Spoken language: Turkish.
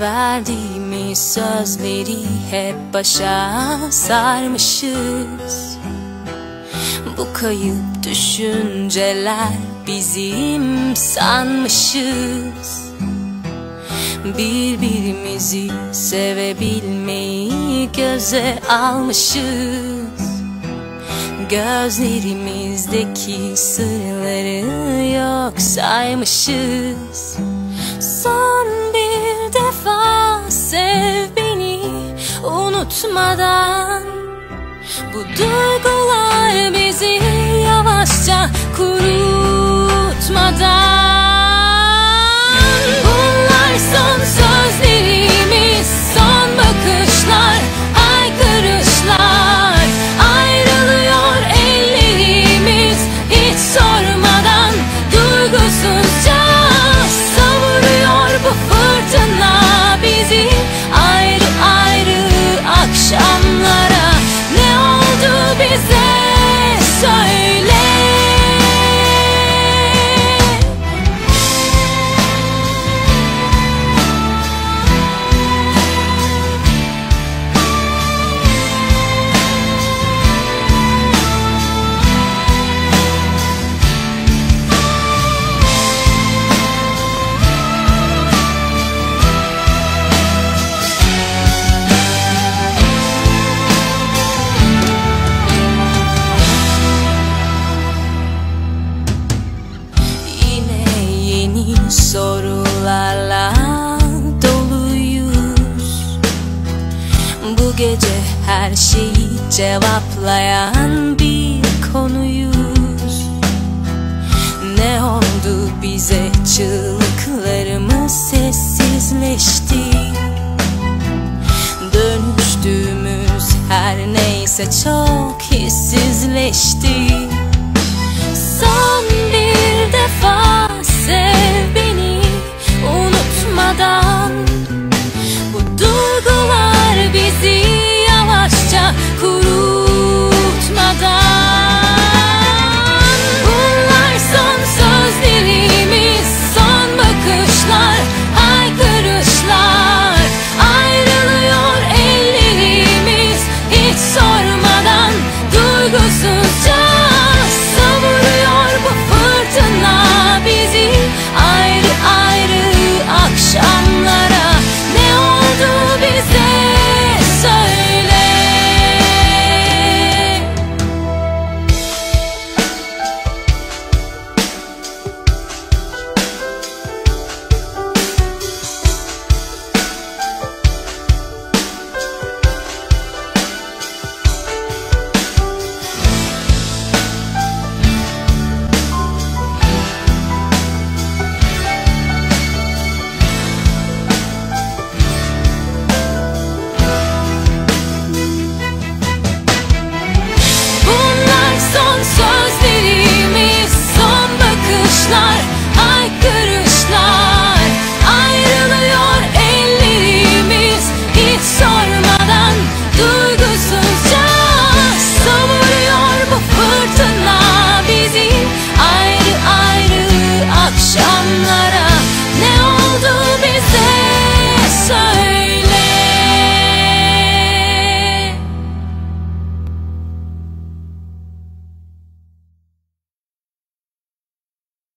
Verdiğimiz sözleri hep başa sarmışız. Bu kayıp düşünceler bizim sanmışız. Birbirimizi sevebilmeyi göze almışız. Gözlerimizdeki sırları yok saymışız. Son bir unutmadan Bu Bu gece her şeyi cevaplayan bir konuyuz. Ne oldu bize? Çığlıklarımız sessizleşti. Dönüştüğümüz her neyse çok hissizleşti